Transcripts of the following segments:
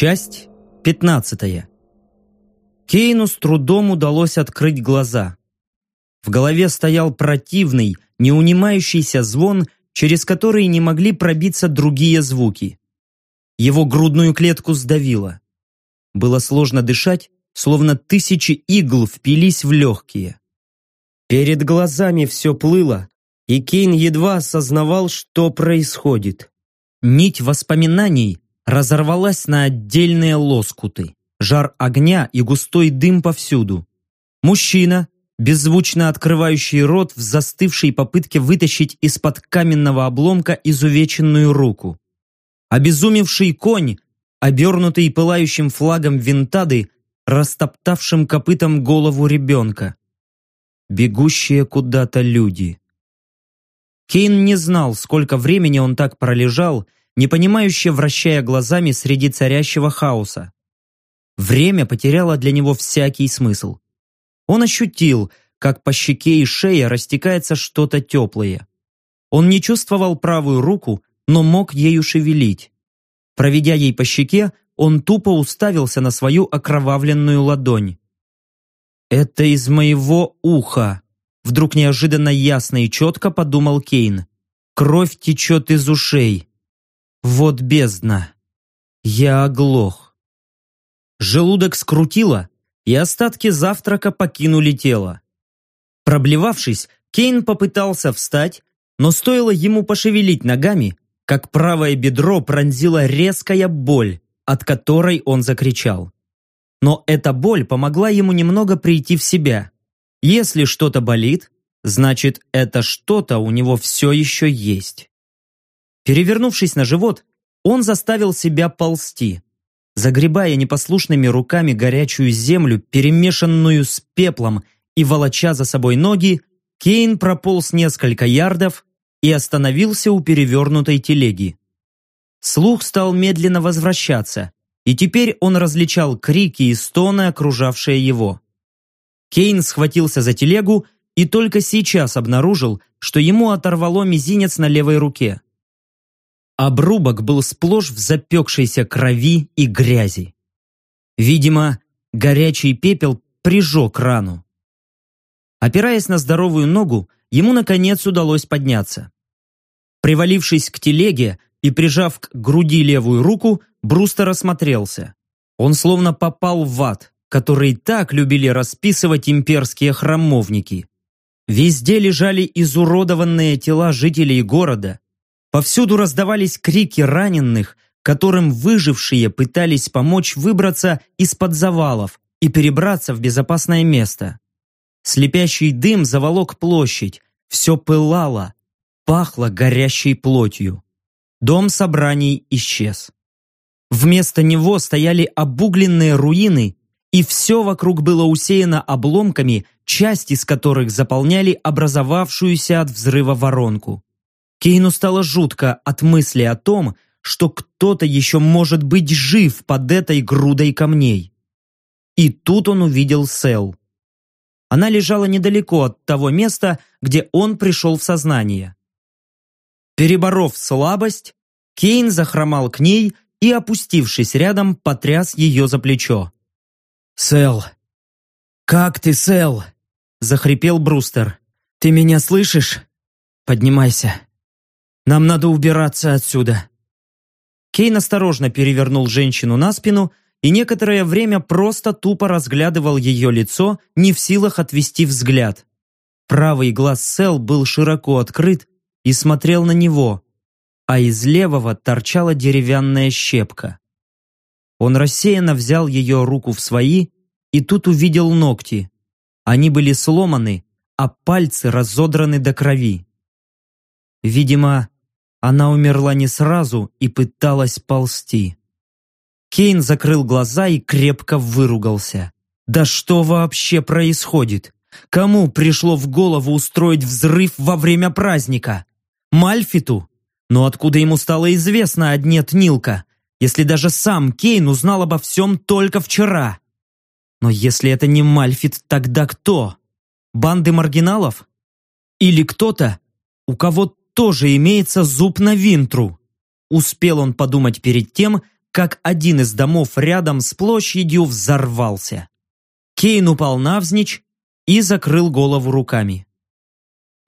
Часть 15. Кейну с трудом удалось открыть глаза. В голове стоял противный, неунимающийся звон, через который не могли пробиться другие звуки. Его грудную клетку сдавило. Было сложно дышать, словно тысячи игл впились в легкие. Перед глазами все плыло, и Кейн едва осознавал, что происходит. Нить воспоминаний разорвалась на отдельные лоскуты. Жар огня и густой дым повсюду. Мужчина, беззвучно открывающий рот в застывшей попытке вытащить из-под каменного обломка изувеченную руку. Обезумевший конь, обернутый пылающим флагом винтады, растоптавшим копытом голову ребенка. Бегущие куда-то люди. Кейн не знал, сколько времени он так пролежал, непонимающе вращая глазами среди царящего хаоса. Время потеряло для него всякий смысл. Он ощутил, как по щеке и шее растекается что-то теплое. Он не чувствовал правую руку, но мог ею шевелить. Проведя ей по щеке, он тупо уставился на свою окровавленную ладонь. «Это из моего уха», — вдруг неожиданно ясно и четко подумал Кейн. «Кровь течет из ушей. Вот бездна. Я оглох. Желудок скрутило, и остатки завтрака покинули тело. Проблевавшись, Кейн попытался встать, но стоило ему пошевелить ногами, как правое бедро пронзила резкая боль, от которой он закричал. Но эта боль помогла ему немного прийти в себя. Если что-то болит, значит это что-то у него все еще есть. Перевернувшись на живот, он заставил себя ползти. Загребая непослушными руками горячую землю, перемешанную с пеплом, и волоча за собой ноги, Кейн прополз несколько ярдов и остановился у перевернутой телеги. Слух стал медленно возвращаться, и теперь он различал крики и стоны, окружавшие его. Кейн схватился за телегу и только сейчас обнаружил, что ему оторвало мизинец на левой руке. Обрубок был сплошь в запекшейся крови и грязи. Видимо, горячий пепел прижег рану. Опираясь на здоровую ногу, ему наконец удалось подняться. Привалившись к телеге и прижав к груди левую руку, Брустер осмотрелся. Он словно попал в ад, который так любили расписывать имперские храмовники. Везде лежали изуродованные тела жителей города, Повсюду раздавались крики раненых, которым выжившие пытались помочь выбраться из-под завалов и перебраться в безопасное место. Слепящий дым заволок площадь, все пылало, пахло горящей плотью. Дом собраний исчез. Вместо него стояли обугленные руины, и все вокруг было усеяно обломками, часть из которых заполняли образовавшуюся от взрыва воронку. Кейну стало жутко от мысли о том, что кто-то еще может быть жив под этой грудой камней. И тут он увидел Сэл. Она лежала недалеко от того места, где он пришел в сознание. Переборов слабость, Кейн захромал к ней и, опустившись рядом, потряс ее за плечо. «Сэл! Как ты, Сэл?» – захрипел Брустер. «Ты меня слышишь? Поднимайся!» Нам надо убираться отсюда!» Кейн осторожно перевернул женщину на спину и некоторое время просто тупо разглядывал ее лицо, не в силах отвести взгляд. Правый глаз Сел был широко открыт и смотрел на него, а из левого торчала деревянная щепка. Он рассеянно взял ее руку в свои и тут увидел ногти. Они были сломаны, а пальцы разодраны до крови. Видимо, она умерла не сразу и пыталась ползти. Кейн закрыл глаза и крепко выругался. Да что вообще происходит? Кому пришло в голову устроить взрыв во время праздника? Мальфиту? Но откуда ему стало известно о дне Тнилка, если даже сам Кейн узнал обо всем только вчера? Но если это не Мальфит, тогда кто? Банды маргиналов? Или кто-то, у кого тоже имеется зуб на винтру. Успел он подумать перед тем, как один из домов рядом с площадью взорвался. Кейн упал навзничь и закрыл голову руками.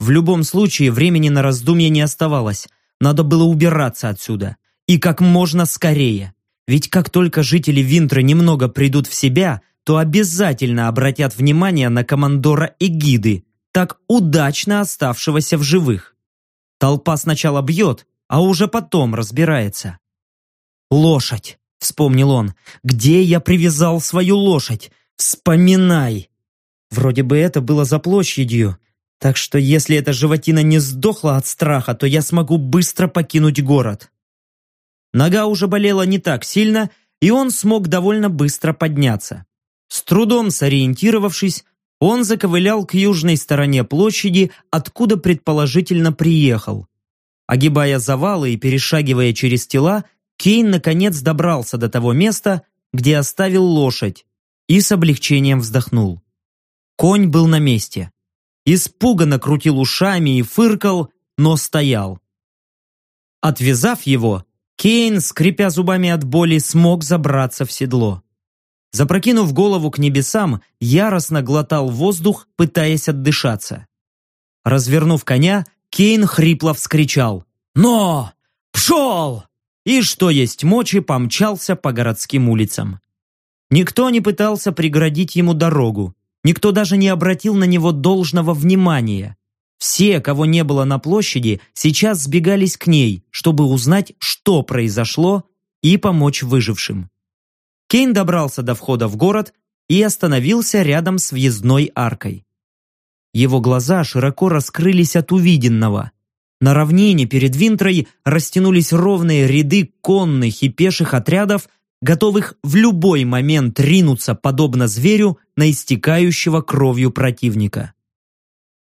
В любом случае времени на раздумье не оставалось. Надо было убираться отсюда. И как можно скорее. Ведь как только жители Винтры немного придут в себя, то обязательно обратят внимание на командора Эгиды, так удачно оставшегося в живых. Толпа сначала бьет, а уже потом разбирается. «Лошадь!» — вспомнил он. «Где я привязал свою лошадь? Вспоминай!» Вроде бы это было за площадью, так что если эта животина не сдохла от страха, то я смогу быстро покинуть город. Нога уже болела не так сильно, и он смог довольно быстро подняться. С трудом сориентировавшись, он заковылял к южной стороне площади, откуда предположительно приехал. Огибая завалы и перешагивая через тела, Кейн наконец добрался до того места, где оставил лошадь, и с облегчением вздохнул. Конь был на месте. Испуганно крутил ушами и фыркал, но стоял. Отвязав его, Кейн, скрипя зубами от боли, смог забраться в седло. Запрокинув голову к небесам, яростно глотал воздух, пытаясь отдышаться. Развернув коня, Кейн хрипло вскричал «Но! Пшел!» и, что есть мочи, помчался по городским улицам. Никто не пытался преградить ему дорогу, никто даже не обратил на него должного внимания. Все, кого не было на площади, сейчас сбегались к ней, чтобы узнать, что произошло, и помочь выжившим. Кейн добрался до входа в город и остановился рядом с въездной аркой. Его глаза широко раскрылись от увиденного. На равнине перед Винтрой растянулись ровные ряды конных и пеших отрядов, готовых в любой момент ринуться, подобно зверю, на истекающего кровью противника.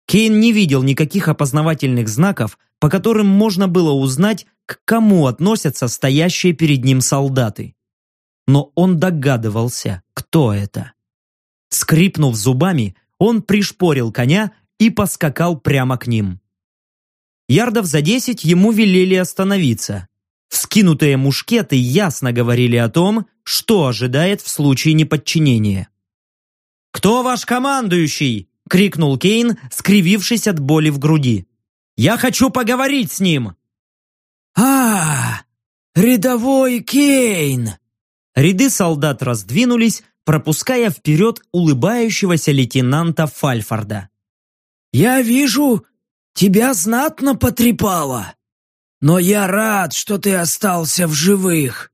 Кейн не видел никаких опознавательных знаков, по которым можно было узнать, к кому относятся стоящие перед ним солдаты но он догадывался, кто это. Скрипнув зубами, он пришпорил коня и поскакал прямо к ним. Ярдов за десять ему велели остановиться. Вскинутые мушкеты ясно говорили о том, что ожидает в случае неподчинения. «Кто ваш командующий?» — крикнул Кейн, скривившись от боли в груди. «Я хочу поговорить с ним!» «А, рядовой Кейн!» Ряды солдат раздвинулись, пропуская вперед улыбающегося лейтенанта Фальфорда. «Я вижу, тебя знатно потрепало, но я рад, что ты остался в живых».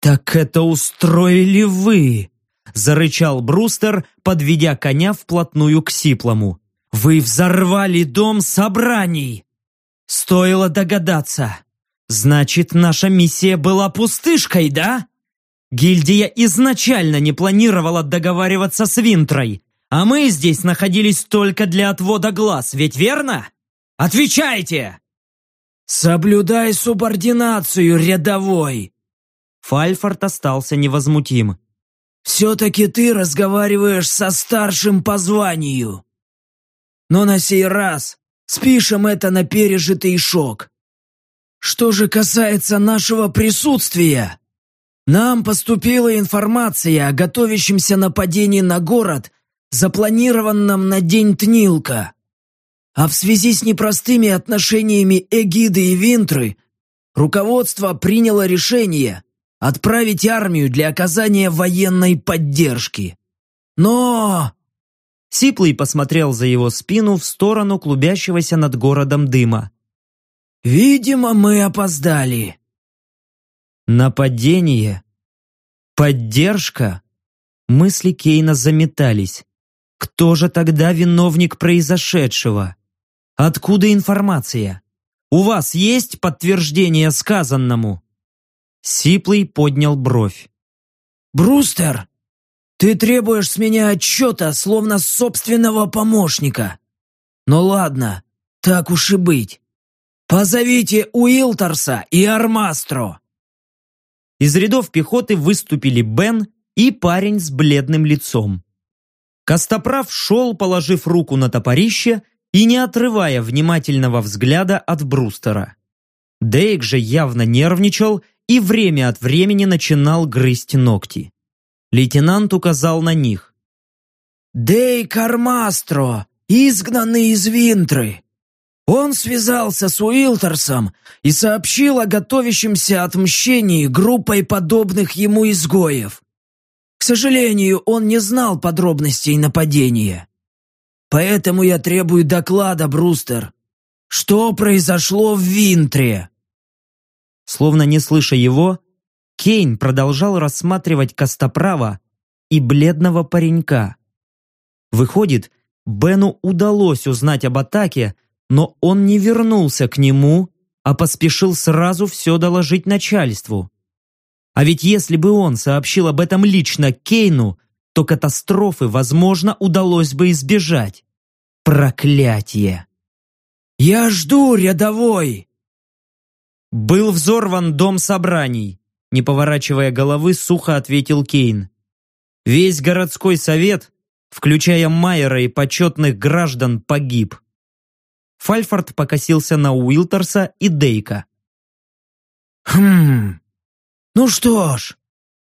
«Так это устроили вы!» – зарычал Брустер, подведя коня вплотную к Сиплому. «Вы взорвали дом собраний!» «Стоило догадаться. Значит, наша миссия была пустышкой, да?» Гильдия изначально не планировала договариваться с Винтрой, а мы здесь находились только для отвода глаз, ведь верно? Отвечайте!» «Соблюдай субординацию, рядовой!» Фальфорд остался невозмутим. «Все-таки ты разговариваешь со старшим по званию. Но на сей раз спишем это на пережитый шок. Что же касается нашего присутствия, нам поступила информация о готовящемся нападении на город, запланированном на день Тнилка. А в связи с непростыми отношениями Эгиды и Винтры, руководство приняло решение отправить армию для оказания военной поддержки. Но... Сиплый посмотрел за его спину в сторону клубящегося над городом дыма. «Видимо, мы опоздали. Нападение? Поддержка? Мысли Кейна заметались. Кто же тогда виновник произошедшего? Откуда информация? У вас есть подтверждение сказанному? Сиплый поднял бровь. «Брустер, ты требуешь с меня отчета, словно собственного помощника. Ну ладно, так уж и быть. Позовите Уилтерса и Армастро. Из рядов пехоты выступили Бен и парень с бледным лицом. Костоправ шел, положив руку на топорище и не отрывая внимательного взгляда от Брустера. Дейк же явно нервничал и время от времени начинал грызть ногти. Лейтенант указал на них. «Дей Кармастро, изгнанный из Винтры. Он связался с Уилтерсом и сообщил о готовящемся отмщении группой подобных ему изгоев. К сожалению, он не знал подробностей нападения. Поэтому я требую доклада, Брустер. Что произошло в Винтре?» Словно не слыша его, Кейн продолжал рассматривать Костоправа и бледного паренька. Выходит, Бену удалось узнать об атаке, но он не вернулся к нему, а поспешил сразу все доложить начальству. А ведь если бы он сообщил об этом лично Кейну, то катастрофы, возможно, удалось бы избежать. Проклятие! «Я жду, рядовой!» «Был взорван дом собраний», не поворачивая головы, сухо ответил Кейн. «Весь городской совет, включая Майера и почетных граждан, погиб. Фальфорд покосился на Уилтерса и Дейка. «Хм... Ну что ж,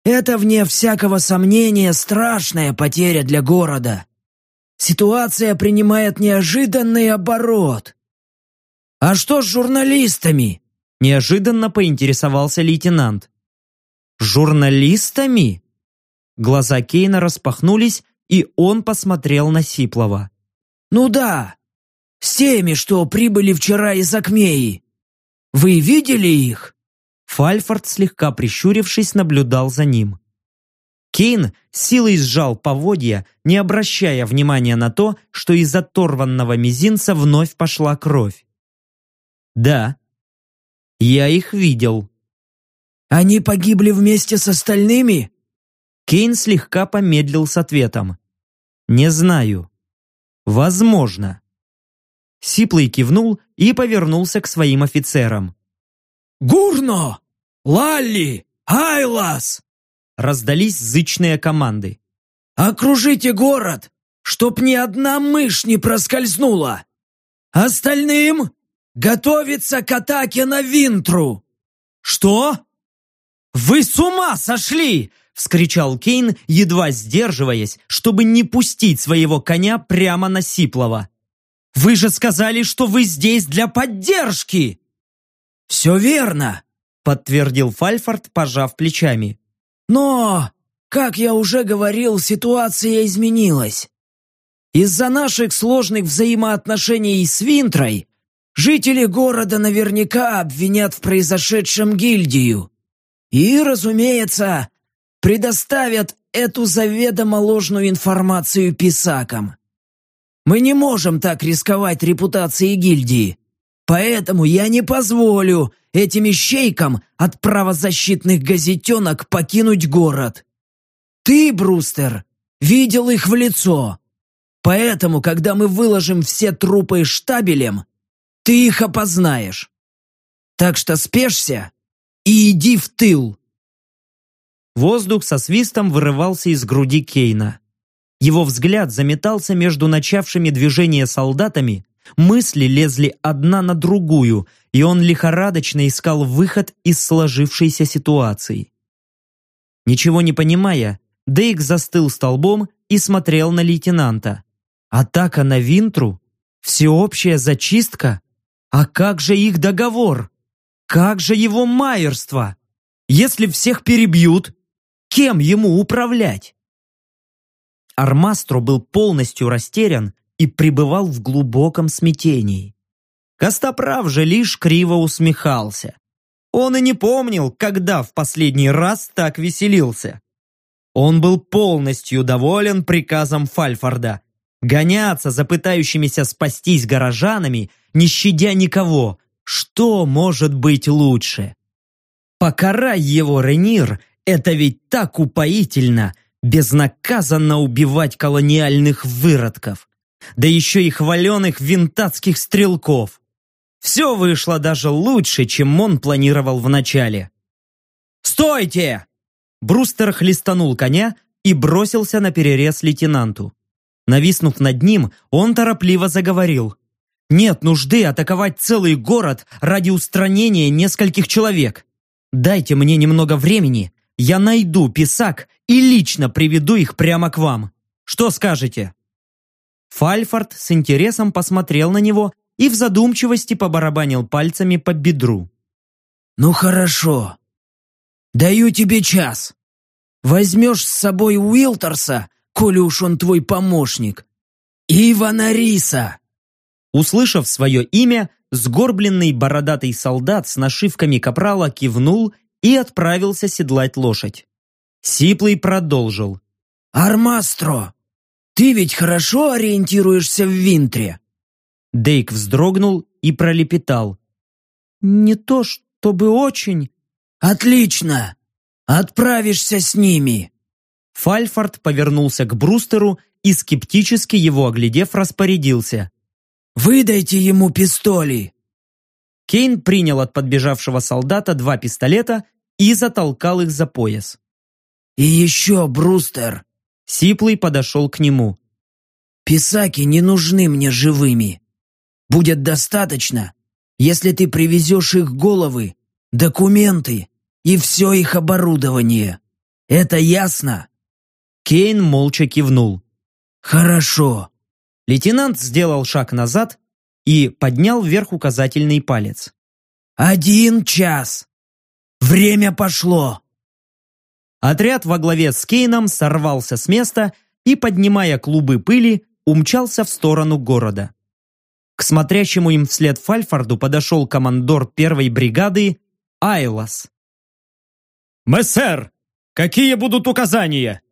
это, вне всякого сомнения, страшная потеря для города. Ситуация принимает неожиданный оборот. А что с журналистами?» Неожиданно поинтересовался лейтенант. «Журналистами?» Глаза Кейна распахнулись, и он посмотрел на Сиплова. «Ну да, с теми, что прибыли вчера из Акмеи. Вы видели их?» Фальфорд, слегка прищурившись, наблюдал за ним. Кейн силой сжал поводья, не обращая внимания на то, что из оторванного мизинца вновь пошла кровь. «Да, я их видел». «Они погибли вместе с остальными?» Кейн слегка помедлил с ответом. «Не знаю. Возможно». Сиплый кивнул и повернулся к своим офицерам. «Гурно! Лалли! Айлас!» Раздались зычные команды. «Окружите город, чтоб ни одна мышь не проскользнула! Остальным готовиться к атаке на Винтру!» «Что? Вы с ума сошли!» вскричал Кейн, едва сдерживаясь, чтобы не пустить своего коня прямо на Сиплова. Вы же сказали, что вы здесь для поддержки!» «Все верно», — подтвердил Фальфорд, пожав плечами. «Но, как я уже говорил, ситуация изменилась. Из-за наших сложных взаимоотношений с Винтрой жители города наверняка обвинят в произошедшем гильдию. И, разумеется, предоставят эту заведомо ложную информацию писакам. Мы не можем так рисковать репутацией гильдии. Поэтому я не позволю этим ищейкам от правозащитных газетенок покинуть город. Ты, Брустер, видел их в лицо. Поэтому, когда мы выложим все трупы штабелем, ты их опознаешь. Так что спешься и иди в тыл. Воздух со свистом вырывался из груди Кейна. Его взгляд заметался между начавшими движение солдатами, мысли лезли одна на другую, и он лихорадочно искал выход из сложившейся ситуации. Ничего не понимая, Дейк застыл столбом и смотрел на лейтенанта. Атака на Винтру? Всеобщая зачистка? А как же их договор? Как же его майерство? Если всех перебьют, кем ему управлять? Армастро был полностью растерян и пребывал в глубоком смятении. Костоправ же лишь криво усмехался. Он и не помнил, когда в последний раз так веселился. Он был полностью доволен приказом Фальфорда гоняться за пытающимися спастись горожанами, не щадя никого. Что может быть лучше? Покарай его, Ренир, это ведь так упоительно, безнаказанно убивать колониальных выродков, да еще и хваленых винтатских стрелков. Все вышло даже лучше, чем он планировал вначале. «Стойте!» Брустер хлестанул коня и бросился на перерез лейтенанту. Нависнув над ним, он торопливо заговорил. «Нет нужды атаковать целый город ради устранения нескольких человек. Дайте мне немного времени, я найду писак и лично приведу их прямо к вам. Что скажете?» Фальфорд с интересом посмотрел на него и в задумчивости побарабанил пальцами по бедру. «Ну хорошо. Даю тебе час. Возьмешь с собой Уилтерса, коли уж он твой помощник, и Ивана Риса». Услышав свое имя, сгорбленный бородатый солдат с нашивками капрала кивнул и отправился седлать лошадь. Сиплый продолжил. «Армастро, ты ведь хорошо ориентируешься в Винтре?» Дейк вздрогнул и пролепетал. «Не то чтобы очень...» «Отлично! Отправишься с ними!» Фальфорд повернулся к Брустеру и, скептически его оглядев, распорядился. «Выдайте ему пистоли!» Кейн принял от подбежавшего солдата два пистолета и затолкал их за пояс. «И еще, Брустер!» Сиплый подошел к нему. «Писаки не нужны мне живыми. Будет достаточно, если ты привезешь их головы, документы и все их оборудование. Это ясно?» Кейн молча кивнул. «Хорошо». Лейтенант сделал шаг назад и поднял вверх указательный палец. «Один час. Время пошло». Отряд во главе с Кейном сорвался с места и, поднимая клубы пыли, умчался в сторону города. К смотрящему им вслед Фальфорду подошел командор первой бригады Айлас. «Мессер, какие будут указания?»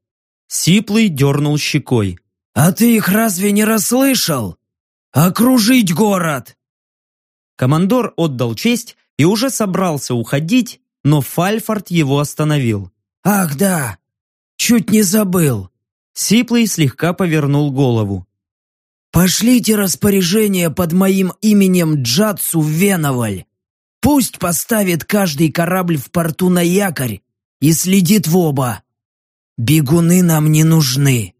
Сиплый дернул щекой. «А ты их разве не расслышал? Окружить город!» Командор отдал честь и уже собрался уходить, но Фальфорд его остановил. «Ах да, чуть не забыл!» Сиплый слегка повернул голову. «Пошлите распоряжение под моим именем Джатсу в Веноваль. Пусть поставит каждый корабль в порту на якорь и следит в оба. Бегуны нам не нужны».